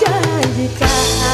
janjikan.